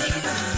baby.